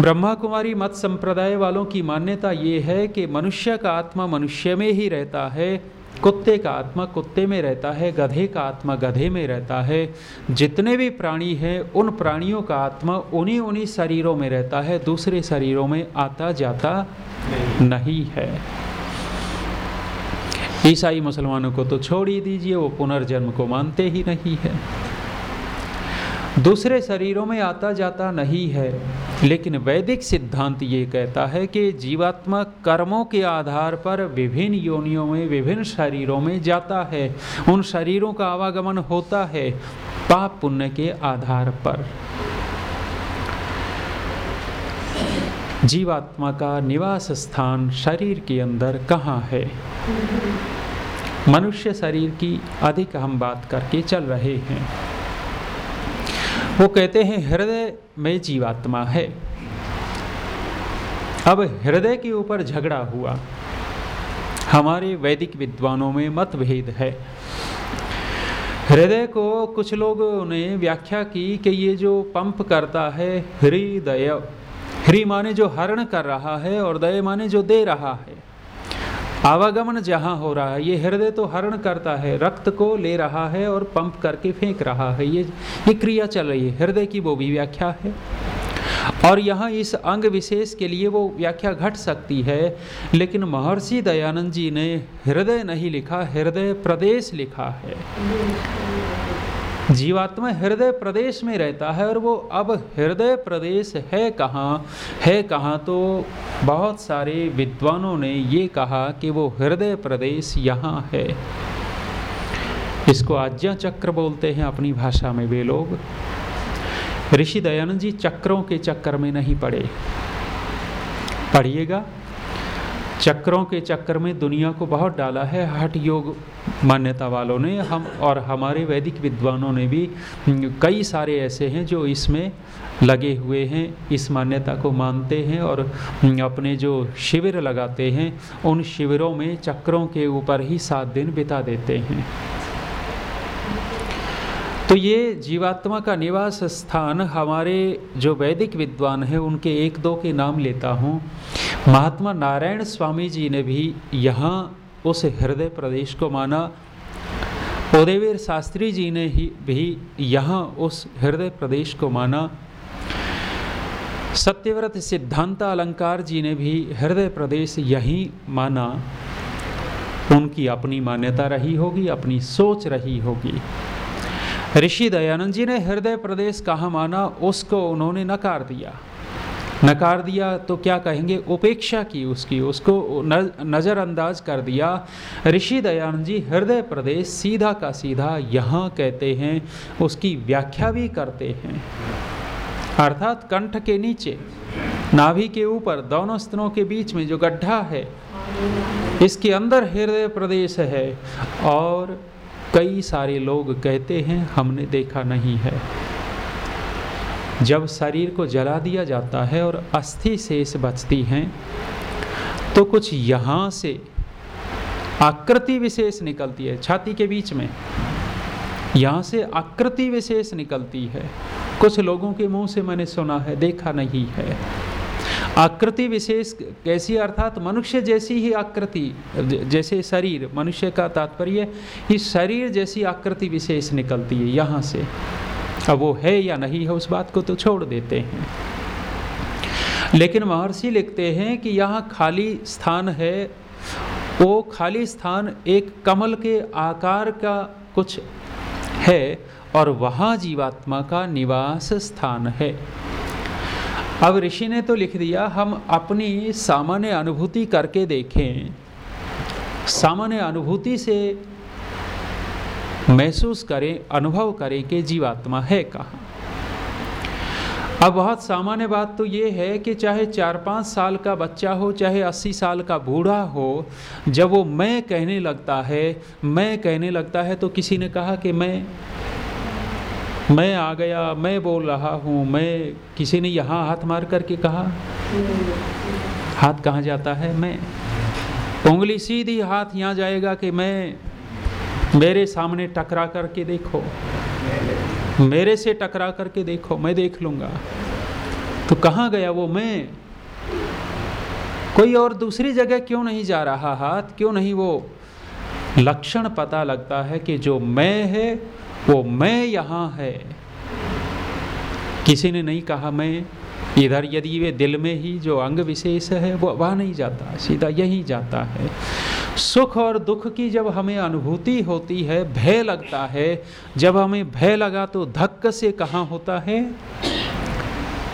Speaker 1: ब्रह्मा कुमारी मत संप्रदाय वालों की मान्यता ये है कि मनुष्य का आत्मा मनुष्य में ही रहता है। कुत्ते का आत्मा कुत्ते में रहता है गधे का आत्मा गधे में रहता है। जितने भी प्राणी हैं उन प्राणियों का आत्मा उन्हीं उन्हीं शरीरों में रहता है दूसरे शरीरों में आता जाता नहीं है। ईसाई मुसलमानों को तो छोड़ ही दीजिए वो पुनर्जन्म को मानते ही नहीं है। दूसरे शरीरों में आता जाता नहीं है। लेकिन वैदिक सिद्धांत ये कहता है कि जीवात्मा कर्मों के आधार पर विभिन्न योनियों में, विभिन्न शरीरों में जाता है। उन शरीरों का आवागमन होता है पाप पुण्य के आधार पर। जीवात्मा का निवास स्थान शरीर के अंदर कहाँ है? मनुष्य शरीर की अधिक हम बात करके चल रहे हैं। वो कहते हैं, हृदय में जीवात्मा है। अब हृदय के ऊपर झगड़ा हुआ। हमारे वैदिक विद्वानों में मतभेद है। हृदय को कुछ लोगों ने व्याख्या की कि ये जो पंप करता है, हृदय हृ माने जो हरण कर रहा है और दय माने जो दे रहा है। आवागमन जहाँ हो रहा है, ये हृदय तो हरण करता है, रक्त को ले रहा है और पंप करके फेंक रहा है। ये ये क्रिया चल रही है, हृदय की वो भी व्याख्या है। और यहाँ इस अंग विशेष के लिए वो व्याख्या घट सकती है, लेकिन महर्षि दयानंद जी ने हृदय नहीं लिखा, हृदय प्रदेश लिखा है। जीवात्मा हृदय प्रदेश में रहता है और वो अब हृदय प्रदेश है कहाँ? है कहाँ? तो बहुत सारे विद्वानों ने ये कहा कि वो हृदय प्रदेश यहाँ है। इसको आज्ञा चक्र बोलते हैं अपनी भाषा में वे लोग। ऋषि दयानंद जी चक्रों के चक्कर में नहीं पड़े। पढ़िएगा। चक्रों के चक्कर में दुनिया को बहुत डाला है। हठ योग मान्यता वालों ने, हम और हमारे वैदिक विद्वानों ने भी, कई सारे ऐसे हैं जो इसमें लगे हुए हैं, इस मान्यता को मानते हैं और अपने जो शिविर लगाते हैं, उन शिविरों में चक्रों के ऊपर ही सात दिन बिता देते हैं। तो ये जीवात्मा का निवास स्थान हमारे जो वैदिक विद्वान हैं, उनके एक दो के नाम लेता हूँ। महात्मा नारायण स्वामी जी ने भी यहाँ उस हृदय प्रदेश को माना। उदयवीर शास्त्री जी ने ही भी यहाँ उस हृदय प्रदेश को माना। सत्यव्रत सिद्धांत अलंकार जी ने भी हृदय प्रदेश यही माना। उनकी अपनी मान्यता रही होगी, अपनी सोच रही होगी। ऋषि दयानंद जी ने हृदय प्रदेश कहा माना, उसको उन्होंने नकार दिया। नकार दिया तो क्या कहेंगे? उपेक्षा की उसकी, उसको नज़रअंदाज कर दिया। ऋषि दयानंद जी हृदय प्रदेश सीधा का सीधा यहाँ कहते हैं, उसकी व्याख्या भी करते हैं। अर्थात कंठ के नीचे, नाभि के ऊपर, दोनों स्तनों के बीच में जो गड्ढा है, इसके अंदर हृदय प्रदेश है और कई सारे लोग कहते हैं, हमने देखा नहीं है। जब शरीर को जला दिया जाता है और अस्थि शेष बचती हैं तो कुछ यहाँ से आकृति विशेष निकलती है, छाती के बीच में। यहाँ से आकृति विशेष निकलती है। कुछ लोगों के मुँह से मैंने सुना है, देखा नहीं है। आकृति विशेष कैसी अर्थात मनुष्य जैसी ही आकृति जैसे शरीर, मनुष्य का तात्पर्य इस शरीर जैसी आकृति विशेष निकलती है यहाँ से। अब वो है या नहीं है उस बात को तो छोड़ देते हैं। लेकिन महर्षि लिखते हैं कि यहाँ खाली स्थान है, वो खाली स्थान एक कमल के आकार का कुछ है और वहाँ जीवात्मा का निवास स्थान है। अब ऋषि ने तो लिख दिया, हम अपनी सामान्य अनुभूति करके देखें। सामान्य अनुभूति से महसूस करें, अनुभव करें कि जीवात्मा है कहाँ। अब बहुत सामान्य बात तो ये है कि चाहे चार पाँच साल का बच्चा हो, चाहे अस्सी साल का बूढ़ा हो, जब वो मैं कहने लगता है, मैं कहने लगता है तो किसी ने कहा कि मैं मैं आ गया, मैं बोल रहा हूँ, मैं किसी ने यहाँ हाथ मार करके कहा। हाथ कहाँ जाता है? मैं उंगली सीधी हाथ यहाँ जाएगा कि मैं मेरे सामने टकरा करके देखो। मेरे से टकरा करके देखो, मैं देख लूँगा। तो कहाँ गया वो मैं? कोई और दूसरी जगह क्यों नहीं जा रहा हाथ? क्यों नहीं वो? लक्षण पता लगता है कि जो मैं है वो मैं यहाँ है। किसी ने नहीं कहा मैं, इधर यदि वे दिल में ही जो अंग विशेष है, वो वह नहीं जाता, सीधा यही जाता है। सुख और दुख की जब हमें अनुभूति होती है, भय लगता है। जब हमें भय लगा तो धक्क से कहाँ होता है?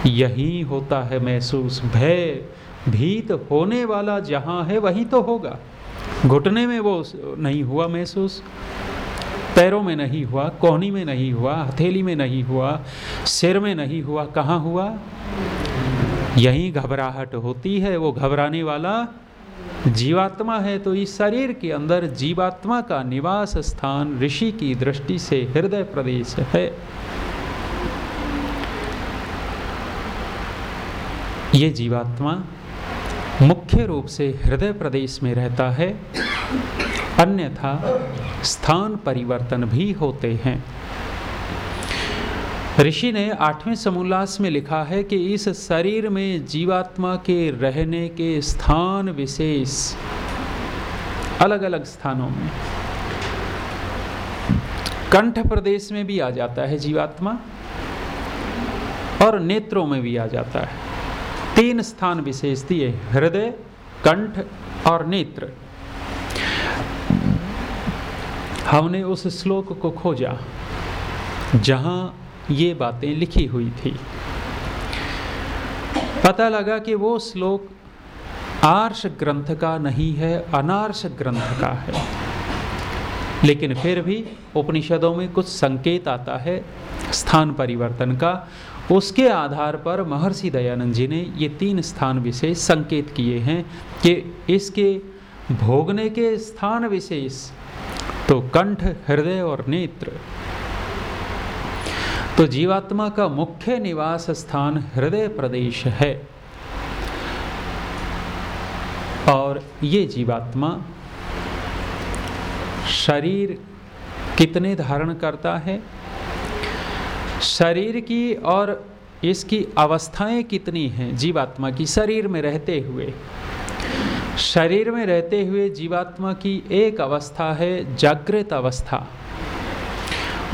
Speaker 1: यही होता है महसूस भय। भीत होने वाला जहाँ है, वही तो होगा। घुटने में वो नहीं हुआ महसूस। पैरों में नहीं हुआ, कोहनी में नहीं हुआ, हथेली में नहीं हुआ, सिर में नहीं हुआ, कहाँ हुआ? यही घबराहट होती है, वो घबराने वाला जीवात्मा है तो इस शरीर के अंदर जीवात्मा का निवास स्थान ऋषि की दृष्टि से हृदय प्रदेश है। ये जीवात्मा मुख्य रूप से हृदय प्रदेश में रहता है, अन्यथा स्थान परिवर्तन भी होते हैं। ऋषि ने आठवें समोल्लास में लिखा है कि इस शरीर में जीवात्मा के रहने के स्थान विशेष अलग अलग स्थानों में। कंठ प्रदेश में भी आ जाता है जीवात्मा और नेत्रों में भी आ जाता है। तीन स्थान विशेष दिए हृदय, कंठ और नेत्र। हमने उस श्लोक को खोजा, जहाँ ये बातें लिखी हुई थी। पता लगा कि वो श्लोक आर्ष ग्रंथ का नहीं है, अनार्ष ग्रंथ का है। लेकिन फिर भी उपनिषदों में कुछ संकेत आता है, स्थान परिवर्तन का उसके आधार पर महर्षि दयानंद जी ने ये तीन स्थान विशेष संकेत किए हैं कि इसके भोगने के स्थान विशेष तो कंठ, हृदय और नेत्र। तो जीवात्मा का मुख्य निवास स्थान हृदय प्रदेश है। और ये जीवात्मा शरीर कितने धारण करता है? शरीर की और इसकी अवस्थाएँ कितनी हैं जीवात्मा की? शरीर में रहते हुए। शरीर में रहते हुए जीवात्मा की एक अवस्था है जागृत अवस्था।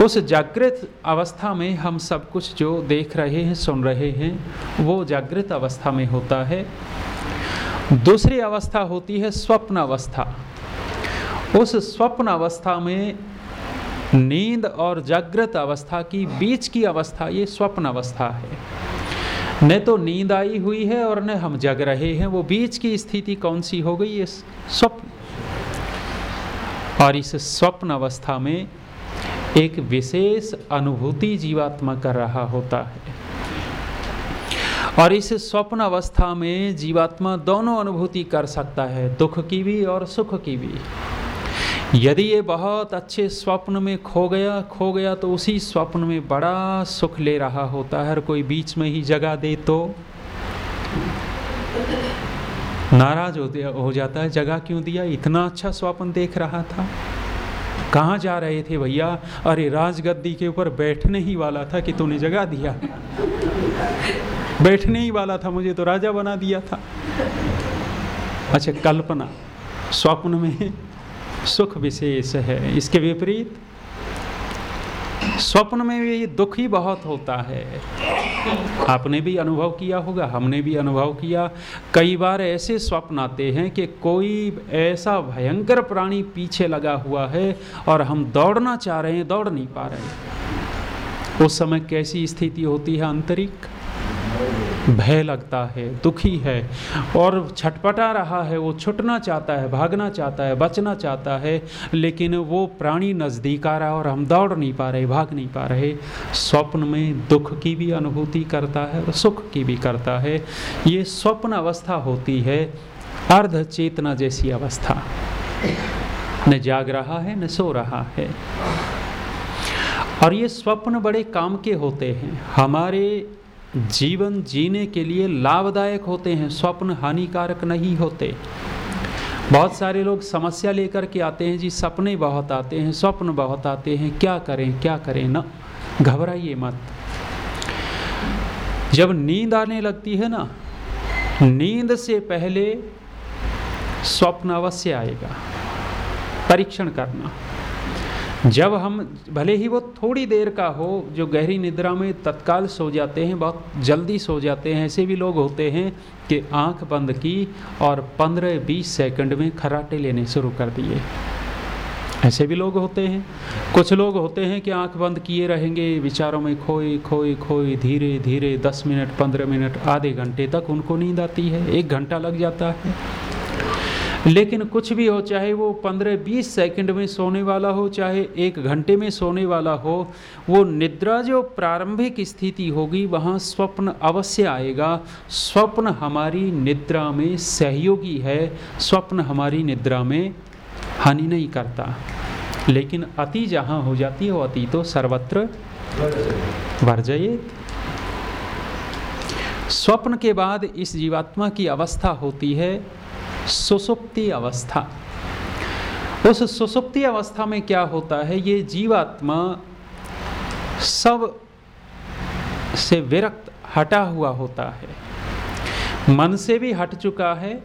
Speaker 1: उस जागृत अवस्था में हम सब कुछ जो देख रहे हैं, सुन रहे हैं, वो जागृत अवस्था में होता है। दूसरी अवस्था होती है स्वप्न अवस्था। उस स्वप्न अवस्था में नींद और जागृत अवस्था की, बीच की अवस्था, ये स्वप्न अवस्था है। न तो नींद आई हुई है और न हम जग रहे हैं। वो बीच की स्थिति कौन सी हो गई? ये स्वप्न। और इस स्वप्न अवस्था में एक विशेष अनुभूति जीवात्मा कर रहा होता है। और इस स्वप्न अवस्था में जीवात्मा दोनों अनुभूति कर सकता है, दुख की भी और सुख की भी। यदि ये बहुत अच्छे स्वप्न में खो गया खो गया तो उसी स्वप्न में बड़ा सुख ले रहा होता है। हर कोई बीच में ही जगह दे तो। नाराज़ हो, हो जाता है जगह क्यों दिया? इतना अच्छा स्वप्न देख रहा था। कहाँ जा रहे थे भैया? अरे राजगद्दी के ऊपर बैठने ही वाला था कि तूने जगा दिया। बैठने ही वाला था मुझे तो राजा बना दिया था। अच्छा कल्पना स्वप्न में सुख विशेष है। इसके विपरीत, स्वप्न में भी दुख ही बहुत होता है। आपने भी अनुभव किया होगा, हमने भी अनुभव किया। कई बार ऐसे स्वप्न आते हैं कि कोई ऐसा भयंकर प्राणी पीछे लगा हुआ है और हम दौड़ना चाह रहे हैं, दौड़ नहीं पा रहे। उस समय कैसी स्थिति होती है आंतरिक भय लगता है, दुखी है और छटपटा रहा है, वो छुटना चाहता है, भागना चाहता है, बचना चाहता है, लेकिन वो प्राणी नज़दीक आ रहा है और हम दौड़ नहीं पा रहे, भाग नहीं पा रहे। स्वप्न में दुख की भी अनुभूति करता है और सुख की भी करता है। ये स्वप्न अवस्था होती है, अर्ध चेतना जैसी अवस्था। न जाग रहा है, न सो रहा है। और ये स्वप्न बड़े काम के होते हैं। हमारे जीवन जीने के लिए लाभदायक होते हैं, स्वप्न हानिकारक नहीं होते। बहुत सारे लोग समस्या लेकर के आते हैं, जी सपने बहुत आते हैं, स्वप्न बहुत आते हैं, क्या करें क्या करें, ना? घबराइए मत। जब नींद आने लगती है ना, नींद से पहले स्वप्न अवश्य आएगा। परीक्षण करना। जब हम, भले ही वो थोड़ी देर का हो, जो गहरी निद्रा में तत्काल सो जाते हैं, बहुत जल्दी सो जाते हैं, ऐसे भी लोग होते हैं कि आँख बंद की और 15-20 सेकंड में खराटे लेने शुरू कर दिए। ऐसे भी लोग होते हैं। कुछ लोग होते हैं कि आँख बंद किए रहेंगे, विचारों में खोए खोए खोए, धीरे धीरे 10 मिनट 15 मिनट, आधे घंटे तक उनको नींद आती है, एक घंटा लग जाता है। लेकिन कुछ भी हो, चाहे वो पंद्रह बीस सेकंड में सोने वाला हो, चाहे एक घंटे में सोने वाला हो, वो निद्रा जो प्रारंभिक स्थिति होगी, वहाँ स्वप्न अवश्य आएगा। स्वप्न हमारी निद्रा में सहयोगी है। स्वप्न हमारी निद्रा में हानि नहीं करता। लेकिन अति जहाँ हो जाती है, वो अति तो सर्वत्र वर्जयित स्वप्न के बाद इस जीवात्मा की अवस्था होती है। सुसुप्ति अवस्था। उस सुसुप्ति अवस्था में क्या होता है? ये जीवात्मा सबसे विरक्त हटा हुआ होता है। मन से भी हट चुका है,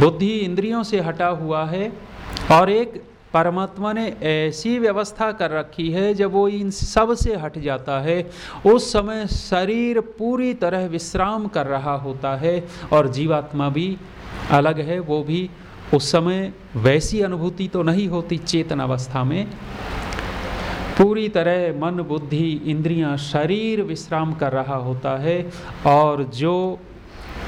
Speaker 1: बुद्धि इंद्रियों से हटा हुआ है और एक परमात्मा ने ऐसी व्यवस्था कर रखी है, जब वो इन सबसे हट जाता है, उस समय शरीर पूरी तरह विश्राम कर रहा होता है और जीवात्मा भी अलग है, वो भी उस समय वैसी अनुभूति तो नहीं होती चेतन अवस्था में। पूरी तरह मन, बुद्धि, इंद्रियाँ, शरीर विश्राम कर रहा होता है और जो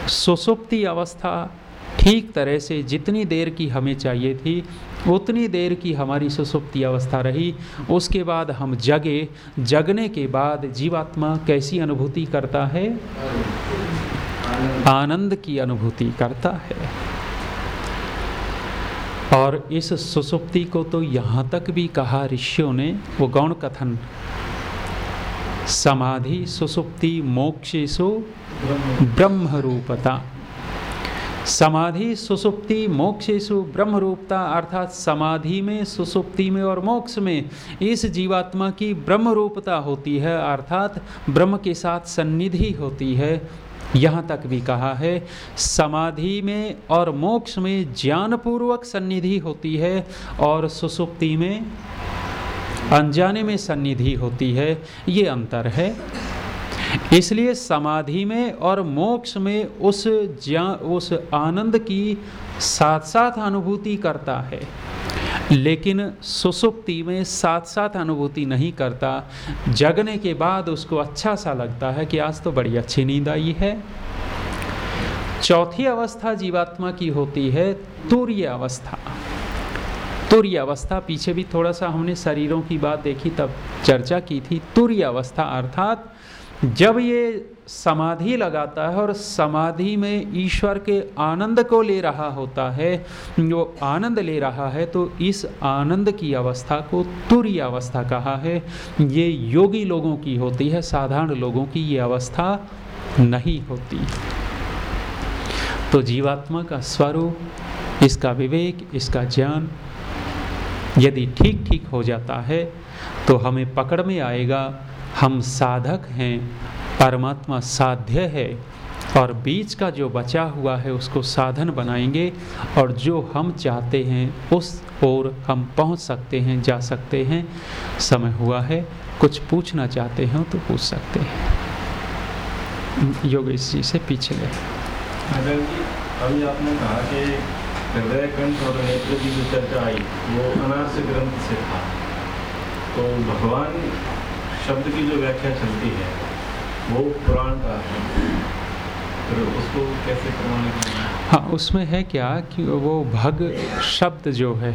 Speaker 1: सुसुप्ति अवस्था ठीक तरह से जितनी देर की हमें चाहिए थी, उतनी देर की हमारी सुसुप्ति अवस्था रही। उसके बाद हम जगे। जगने के बाद जीवात्मा कैसी अनुभूति करता है? आनंद की अनुभूति करता है। और इस सुसुप्ति को तो यहाँ तक भी कहा ऋषियों ने, वो गौण कथन। समाधि सुसुप्ति मोक्षेशु ब्रह्म रूपता समाधि सुसुप्ति मोक्षेशु ब्रह्म रूपता अर्थात समाधि में, सुसुप्ति में और मोक्ष में, इस जीवात्मा की ब्रह्म रूपता होती है, अर्थात ब्रह्म के साथ सन्निधि होती है। यहाँ तक भी कहा है, समाधि में और मोक्ष में ज्ञानपूर्वक सन्निधि होती है और सुसुप्ति में अनजाने में सन्निधि होती है, ये अंतर है। इसलिए समाधि में और मोक्ष में उस ज्ञा, उस आनंद की साथ साथ अनुभूति करता है। लेकिन सुसुप्ति में साथ साथ अनुभूति नहीं करता। जगने के बाद उसको अच्छा सा लगता है कि आज तो बड़ी अच्छी नींद आई है। चौथी अवस्था जीवात्मा की होती है तूर्य अवस्था। तुर्य अवस्था, पीछे भी थोड़ा सा हमने शरीरों की बात देखी, तब चर्चा की थी। तुर्य अवस्था अर्थात जब ये समाधि लगाता है और समाधि में ईश्वर के आनंद को ले रहा होता है, जो आनंद ले रहा है तो इस आनंद की अवस्था को तुर्य अवस्था कहा है। ये योगी लोगों की होती है, साधारण लोगों की ये अवस्था नहीं होती। तो जीवात्मा का स्वरूप, इसका विवेक, इसका ज्ञान यदि ठीक ठीक हो जाता है तो हमें पकड़ में आएगा हम साधक हैं, परमात्मा साध्य है, और बीच का जो बचा हुआ है उसको साधन बनाएँगे, और जो हम चाहते हैं उस ओर हम पहुँच सकते हैं, जा सकते हैं। समय हुआ है, कुछ पूछना चाहते हैं तो पूछ सकते हैं। योगेश जी से पीछे गए।
Speaker 2: अभी आपने कहा कि हृदय और नेत्र की जो चर्चा आई, वो ग्रंथ से था। तो भगवान शब्द की जो व्याख्या चलती है वो पुराण का है। फिर उसको कैसे प्रमाणित
Speaker 1: हाँ? उसमें है क्या कि वो भग शब्द जो है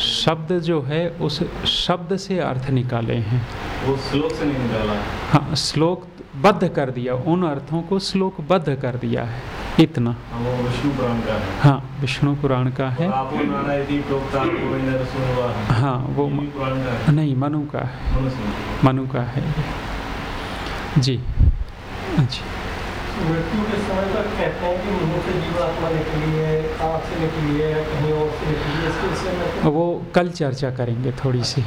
Speaker 1: शब्द जो है उस शब्द से अर्थ निकाले हैं।
Speaker 2: वो श्लोक से नहीं निकाला।
Speaker 1: हाँ श्लोक बद्ध कर दिया उन अर्थों को श्लोक बद्ध कर दिया है। इतना।
Speaker 2: हाँ, वो विष्णु पुराण का है।
Speaker 1: हाँ विष्णु पुराण का है। हाँ। वो पुराण का नहीं मनु का है। मनु का है। जी। जी।
Speaker 3: मृत्यु के समय तक कहते हैं कि मुँह से जीवात्मा निकली है आँख से निकली है कहीं और से निकली है इसके विषय
Speaker 1: वो कल चर्चा करेंगे थोड़ी सी।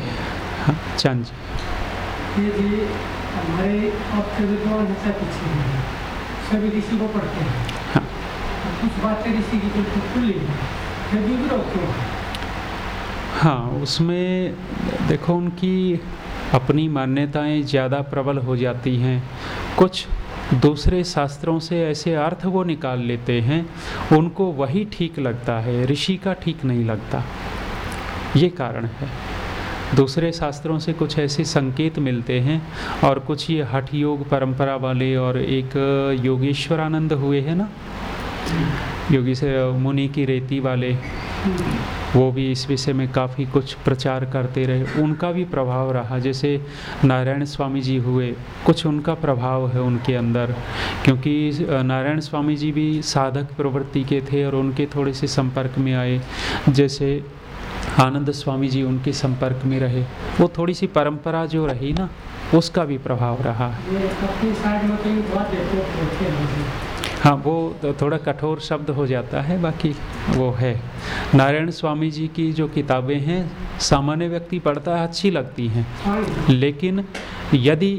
Speaker 1: हाँ चंद
Speaker 3: जी। हमारे आप सभी ऋषि को पढ़ते हैं। हाँ
Speaker 1: उसमें देखो उनकी अपनी मान्यताएँ ज़्यादा प्रबल हो जाती हैं। कुछ दूसरे शास्त्रों से ऐसे अर्थ वो निकाल लेते हैं, उनको वही ठीक लगता है, ऋषि का ठीक नहीं लगता। ये कारण है। दूसरे शास्त्रों से कुछ ऐसे संकेत मिलते हैं और कुछ ये हठ योग परंपरा वाले और एक योगेश्वरानंद हुए हैं ना? योगी से मुनि की रेती वाले, वो भी इस विषय में काफ़ी कुछ प्रचार करते रहे। उनका भी प्रभाव रहा। जैसे नारायण स्वामी जी हुए, कुछ उनका प्रभाव है उनके अंदर, क्योंकि नारायण स्वामी जी भी साधक प्रवृत्ति के थे और उनके थोड़े से संपर्क में आए। जैसे आनंद स्वामी जी उनके संपर्क में रहे। वो थोड़ी सी परंपरा जो रही ना, उसका भी प्रभाव रहा। हाँ वो तो थोड़ा कठोर शब्द हो जाता है, बाकी वो है। नारायण स्वामी जी की जो किताबें हैं, सामान्य व्यक्ति पढ़ता है, अच्छी लगती हैं। लेकिन यदि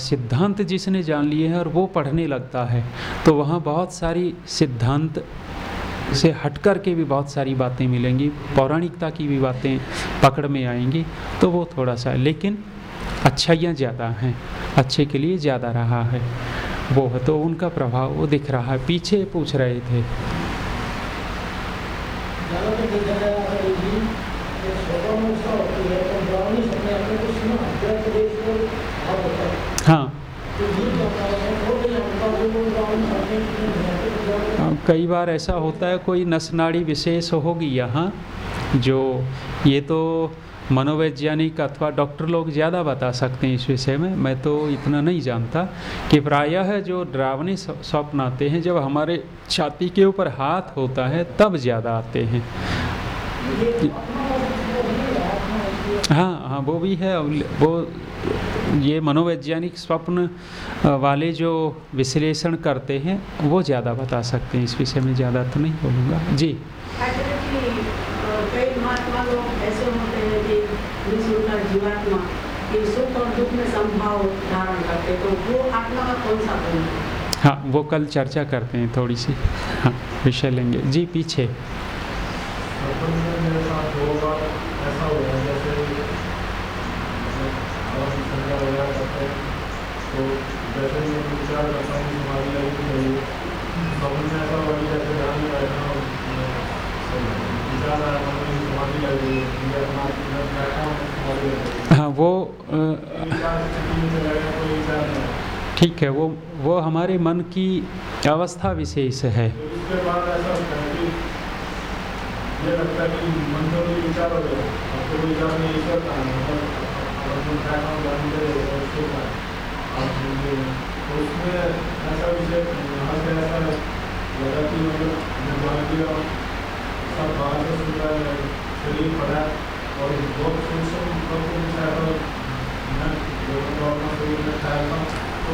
Speaker 1: सिद्धांत जिसने जान लिए हैं और वो पढ़ने लगता है तो वहाँ बहुत सारी सिद्धांत से हट कर के भी बहुत सारी बातें मिलेंगी, पौराणिकता की भी बातें पकड़ में आएँगी तो वो थोड़ा सा। लेकिन अच्छाइयाँ ज़्यादा हैं, अच्छे के लिए ज़्यादा रहा है। वो है तो उनका प्रभाव वो दिख रहा है। पीछे पूछ रहे थे। हाँ कई बार ऐसा होता है कोई नसनाड़ी विशेष होगी यहाँ जो ये तो मनोवैज्ञानिक अथवा डॉक्टर लोग ज़्यादा बता सकते हैं इस विषय में। मैं तो इतना नहीं जानता कि प्रायः जो डरावने स्वप्न आते हैं, जब हमारे छाती के ऊपर हाथ होता है, तब ज़्यादा आते हैं। हाँ हाँ वो भी है। वो, ये मनोवैज्ञानिक स्वप्न वाले जो विश्लेषण करते हैं, वो ज़्यादा बता सकते हैं। इस विषय में ज़्यादा तो नहीं बोलूँगा। जी कई महात्मा लोग ऐसे होते हैं कि जीवात्मा कि सुख और दुख में संभाव धारण करते तो वो आत्मा का कौन सा गुण है हाँ वो कल चर्चा करते हैं थोड़ी सी। हाँ विषय लेंगे। जी पीछे तो जैसे मैं विचार करता हूँ हमारी लाइफ में ऐसा हुआ जैसे ध्यान में बैठना विचार आया हाँ वो ठीक है वो वो हमारे मन की अवस्था विशेष है। शरीर और शरीर में डालता तो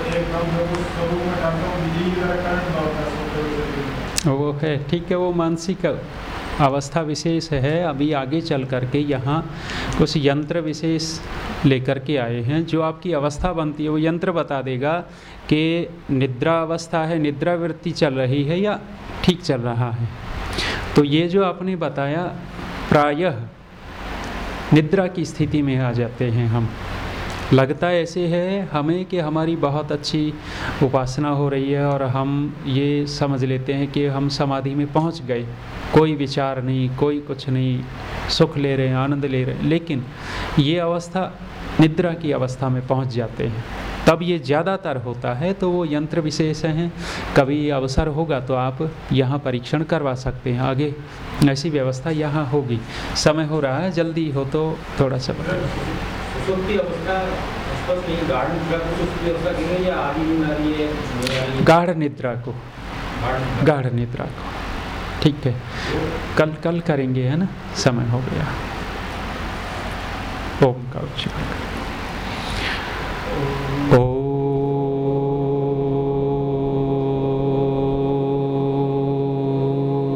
Speaker 1: उस स्वरूप में डालता हूँ बिजली की करंट दौड़ता है वो है, ठीक है, वो मानसिक अवस्था विशेष है। अभी आगे चल करके यहाँ कुछ यंत्र विशेष लेकर के आए हैं। जो आपकी अवस्था बनती है, वो यंत्र बता देगा कि निद्रा अवस्था है निद्रा वृत्ति चल रही है या ठीक चल रहा है। तो ये जो आपने बताया, प्रायः निद्रा की स्थिति में आ जाते हैं हम। लगता ऐसे है, हमें कि हमारी बहुत अच्छी उपासना हो रही है और हम ये समझ लेते हैं कि हम समाधि में पहुँच गए। कोई विचार नहीं, कोई कुछ नहीं, सुख ले रहे हैं, आनंद ले रहे हैं, लेकिन ये अवस्था निद्रा की अवस्था में पहुँच जाते हैं। तब ये ज़्यादातर होता है तो वो यंत्र विशेष हैं। कभी अवसर होगा तो आप यहाँ परीक्षण करवा सकते हैं। आगे ऐसी व्यवस्था यहाँ होगी। समय हो रहा है जल्दी हो तो थोड़ा सा गाढ़ निद्रा को गाढ़ निद्रा को। ठीक है। कल कल करेंगे है ना? समय हो गया। ओम का उच्चारण ओ